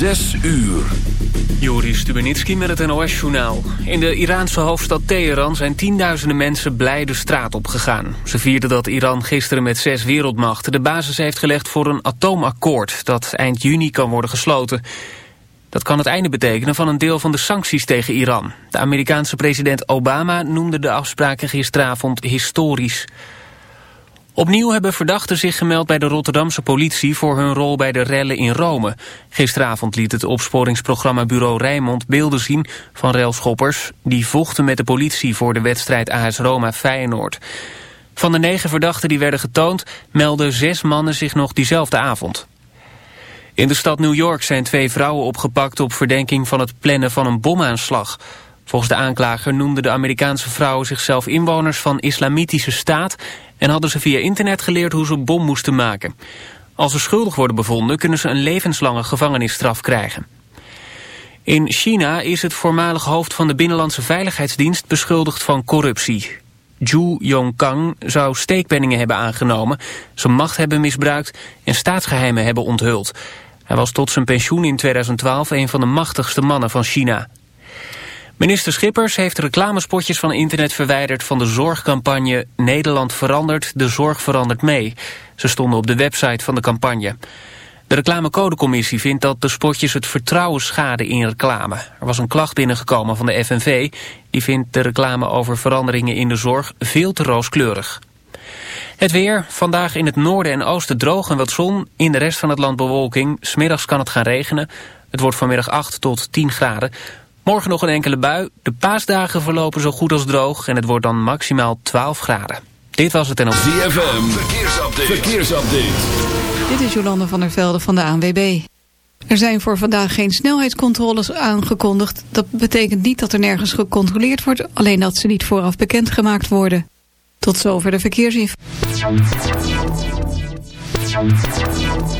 Zes uur. Joris Stubenitski met het NOS-journaal. In de Iraanse hoofdstad Teheran zijn tienduizenden mensen blij de straat opgegaan. Ze vierden dat Iran gisteren met zes wereldmachten de basis heeft gelegd voor een atoomakkoord... dat eind juni kan worden gesloten. Dat kan het einde betekenen van een deel van de sancties tegen Iran. De Amerikaanse president Obama noemde de afspraken gisteravond historisch... Opnieuw hebben verdachten zich gemeld bij de Rotterdamse politie voor hun rol bij de rellen in Rome. Gisteravond liet het opsporingsprogramma Bureau Rijnmond beelden zien van relschoppers die vochten met de politie voor de wedstrijd AS Roma Feyenoord. Van de negen verdachten die werden getoond melden zes mannen zich nog diezelfde avond. In de stad New York zijn twee vrouwen opgepakt op verdenking van het plannen van een bomaanslag. Volgens de aanklager noemden de Amerikaanse vrouwen zichzelf inwoners van Islamitische Staat en hadden ze via internet geleerd hoe ze een bom moesten maken. Als ze schuldig worden bevonden kunnen ze een levenslange gevangenisstraf krijgen. In China is het voormalig hoofd van de Binnenlandse Veiligheidsdienst beschuldigd van corruptie. Zhu Yongkang zou steekpenningen hebben aangenomen, zijn macht hebben misbruikt en staatsgeheimen hebben onthuld. Hij was tot zijn pensioen in 2012 een van de machtigste mannen van China. Minister Schippers heeft reclamespotjes van internet verwijderd van de zorgcampagne Nederland verandert, de zorg verandert mee. Ze stonden op de website van de campagne. De reclamecodecommissie vindt dat de spotjes het vertrouwen schaden in reclame. Er was een klacht binnengekomen van de FNV. Die vindt de reclame over veranderingen in de zorg veel te rooskleurig. Het weer, vandaag in het noorden en oosten droog en wat zon. In de rest van het land bewolking. Smiddags kan het gaan regenen. Het wordt vanmiddag 8 tot 10 graden. Morgen nog een enkele bui. De paasdagen verlopen zo goed als droog en het wordt dan maximaal 12 graden. Dit was het en op ZFM, verkeersupdate. verkeersupdate. Dit is Jolande van der Velde van de ANWB. Er zijn voor vandaag geen snelheidscontroles aangekondigd. Dat betekent niet dat er nergens gecontroleerd wordt, alleen dat ze niet vooraf bekendgemaakt worden. Tot zover de verkeersinformatie.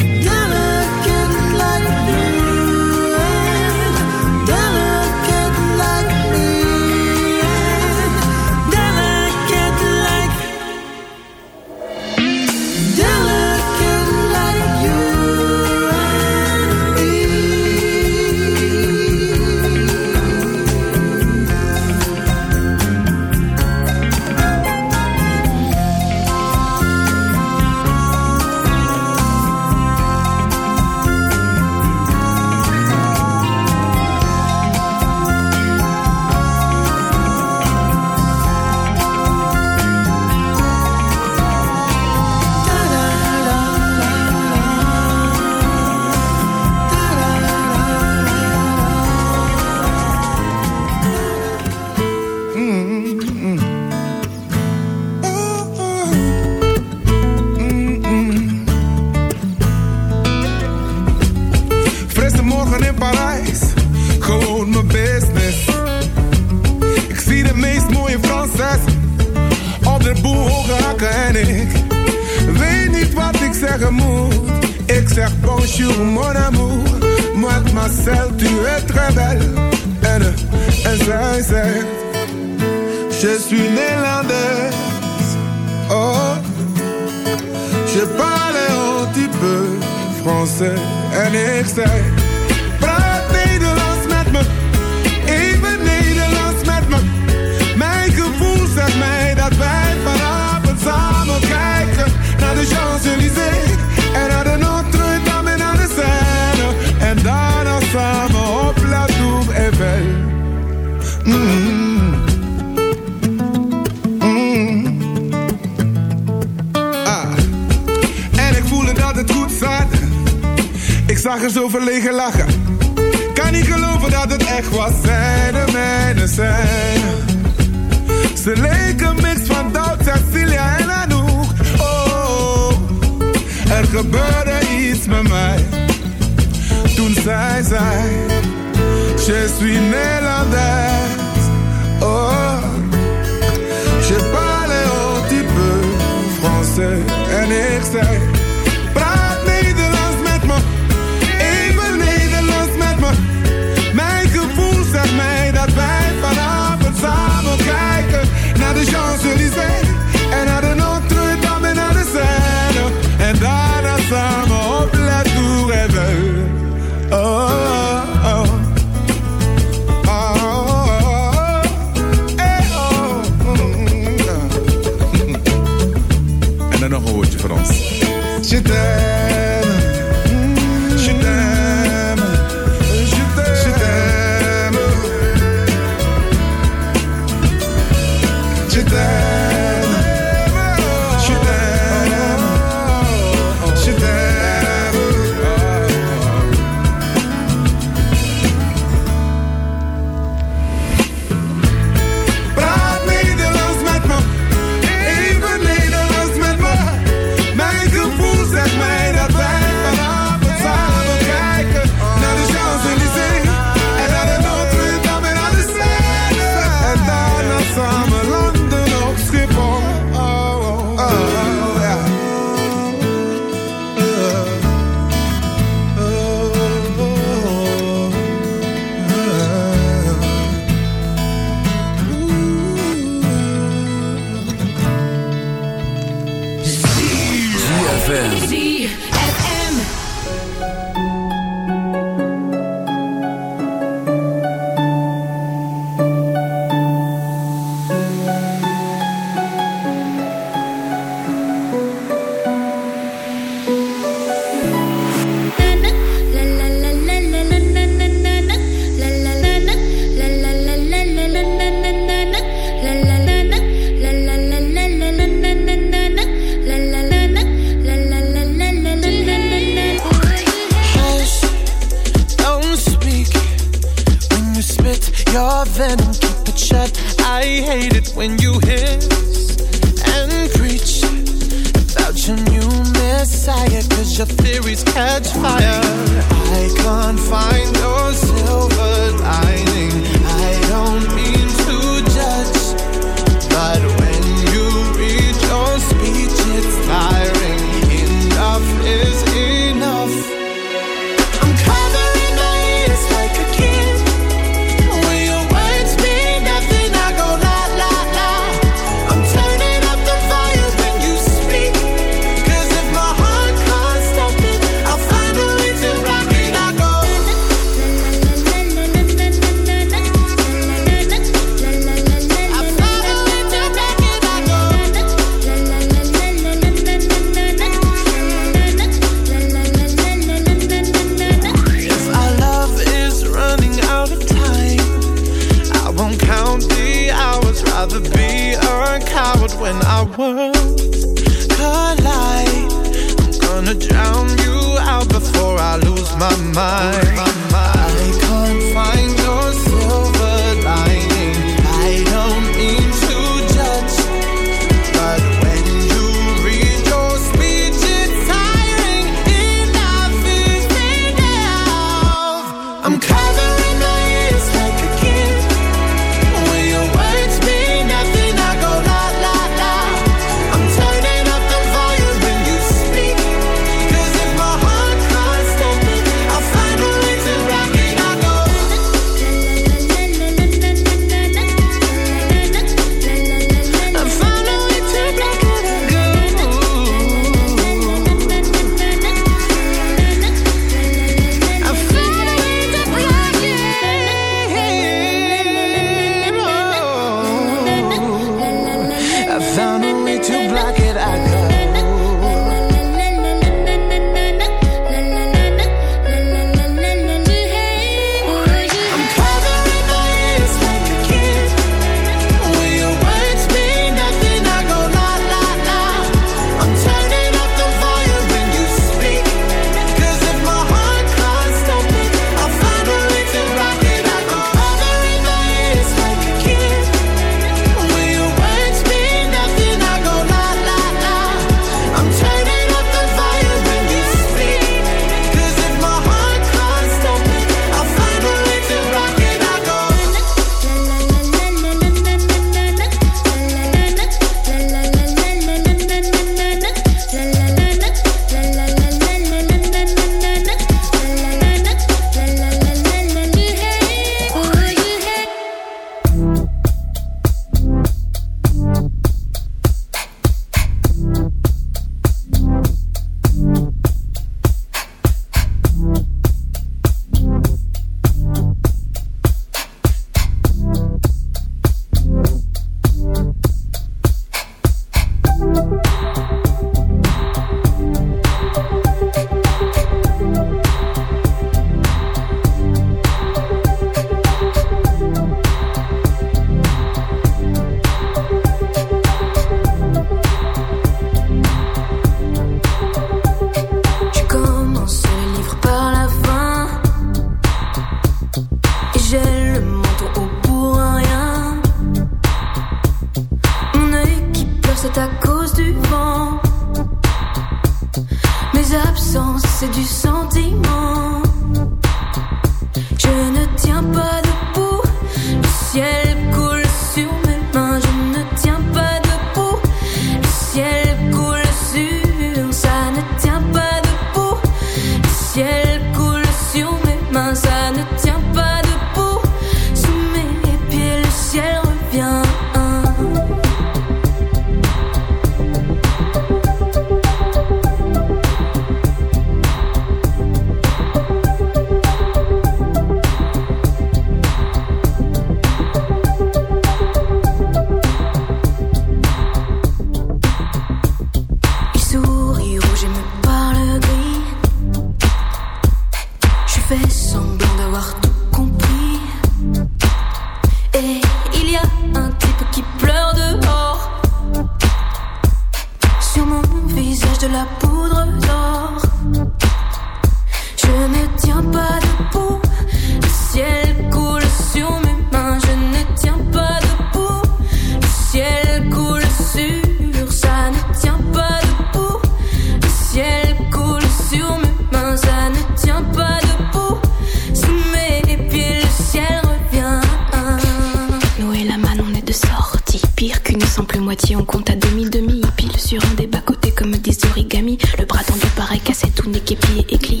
sample moitié, on compte à demi-demi. Pile sur un des bas-côtés comme des origamis. Le bras tendu paraît cassé, tout niqué, plié et plié.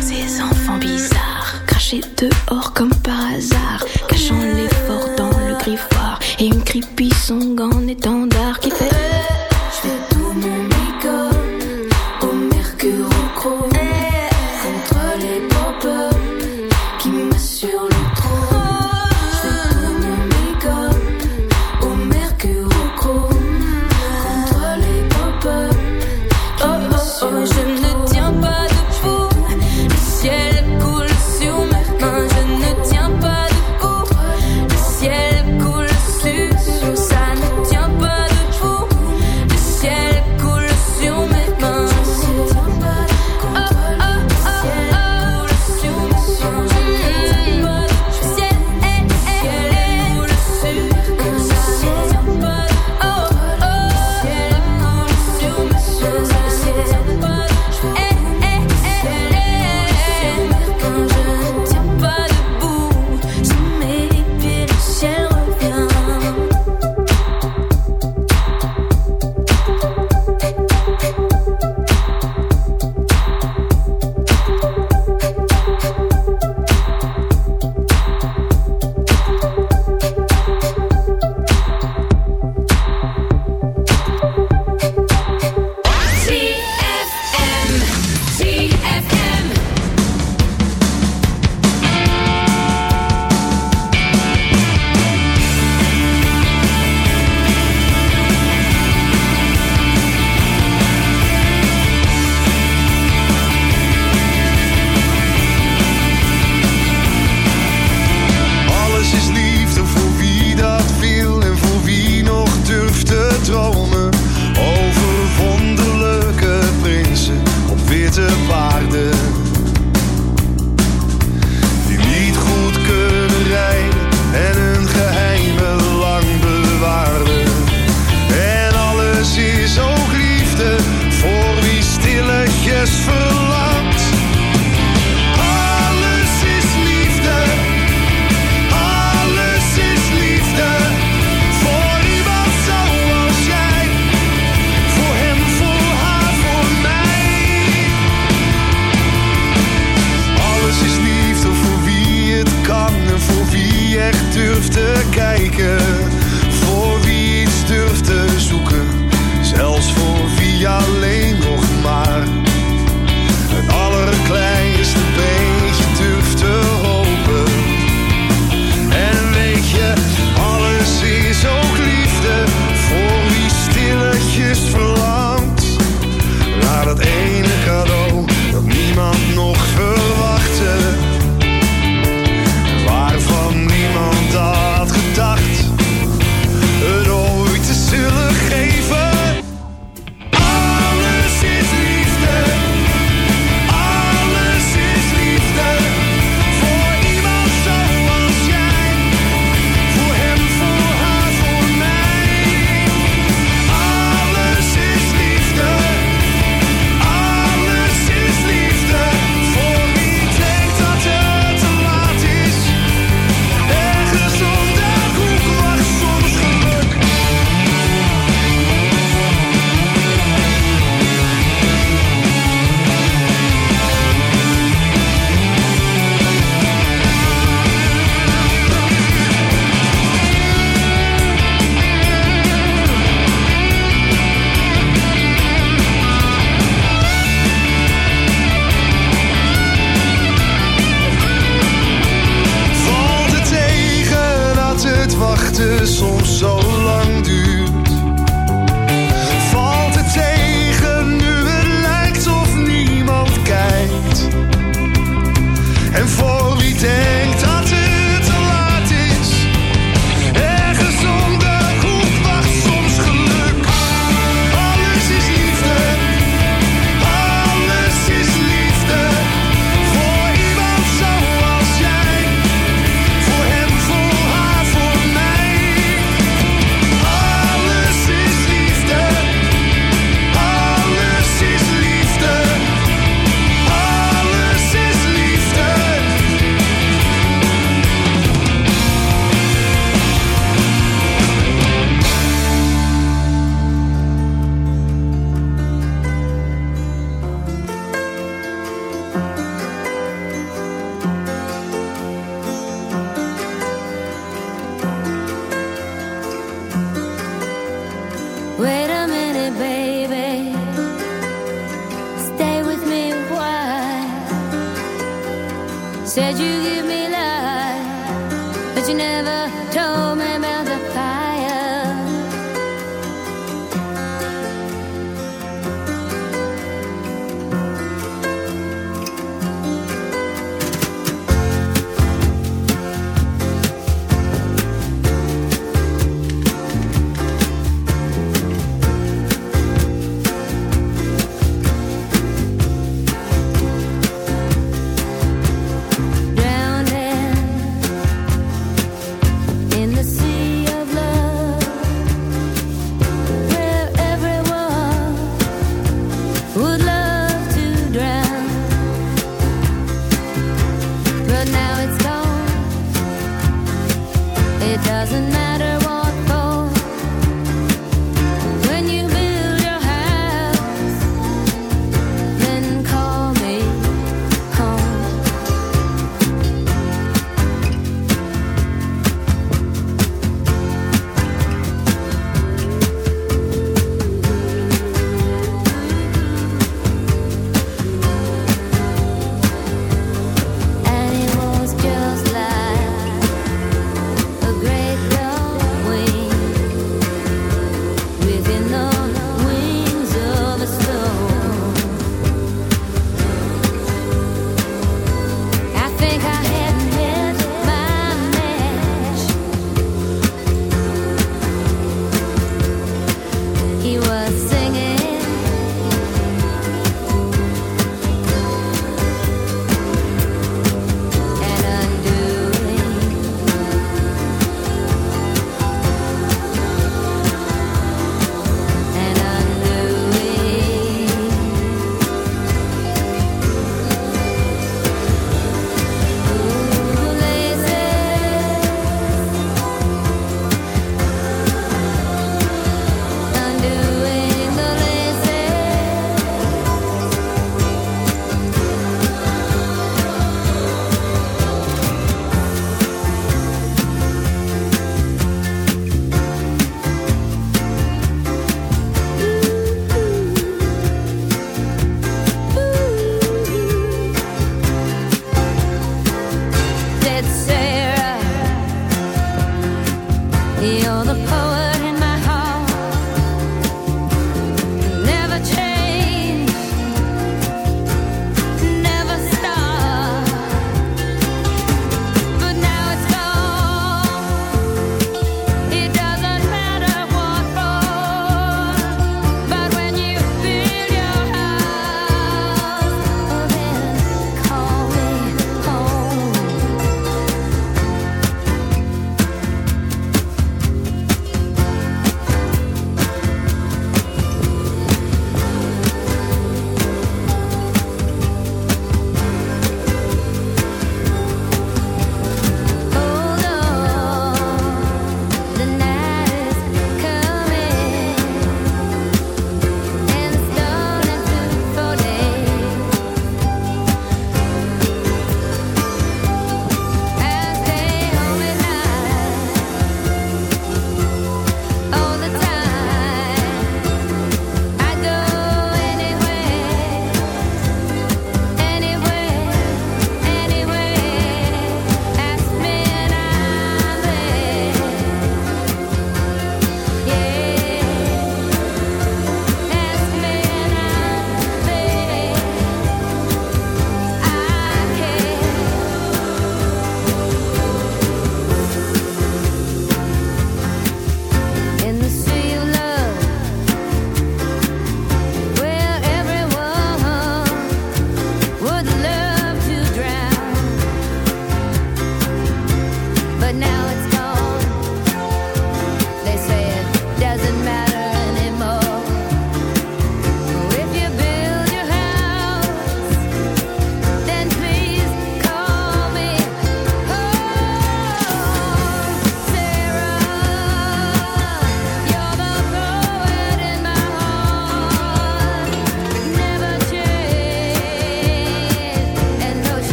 Ces enfants bizarres, crachés dehors comme par hasard, cachant les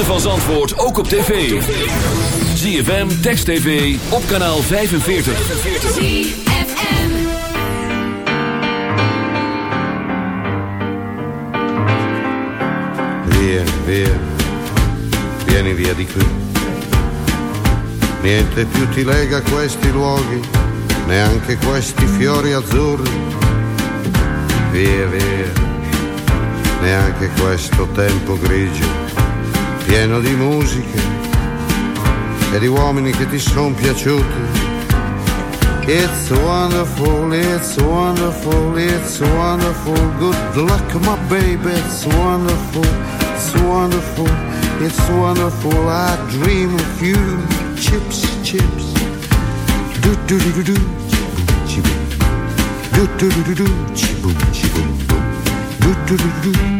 ritme van Zandvoort ook op tv. ZFM, Text TV, op kanaal 45. ZFM Via, via, vieni via di qui. Niente più ti lega questi luoghi, neanche questi fiori azzurri. Via, via neanche questo tempo grigio, pieno di musiche e di uomini che ti sono piaciuti. It's wonderful, it's wonderful, it's wonderful. Good luck, my baby, it's wonderful, it's wonderful, it's wonderful. I dream of you, chips, chips. Do do do do do, chiboom, do do do do do, chiboom, chiboom, boom. Du, du, du, du.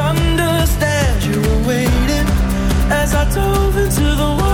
Understand you were waiting as I dove into the waterfall.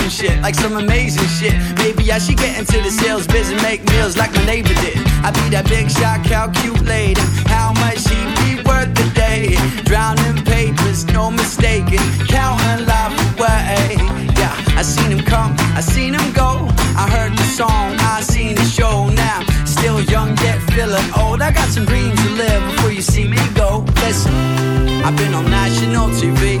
Some shit, like some amazing shit. Maybe I should get into the sales biz and make meals like my neighbor did. I be that big shot, calculating how much he be worth a day. Drowning papers, no mistaking, counting life away. Yeah, I seen him come, I seen him go. I heard the song, I seen the show now. Still young yet feeling old. I got some dreams to live before you see me go. Listen, I've been on national TV,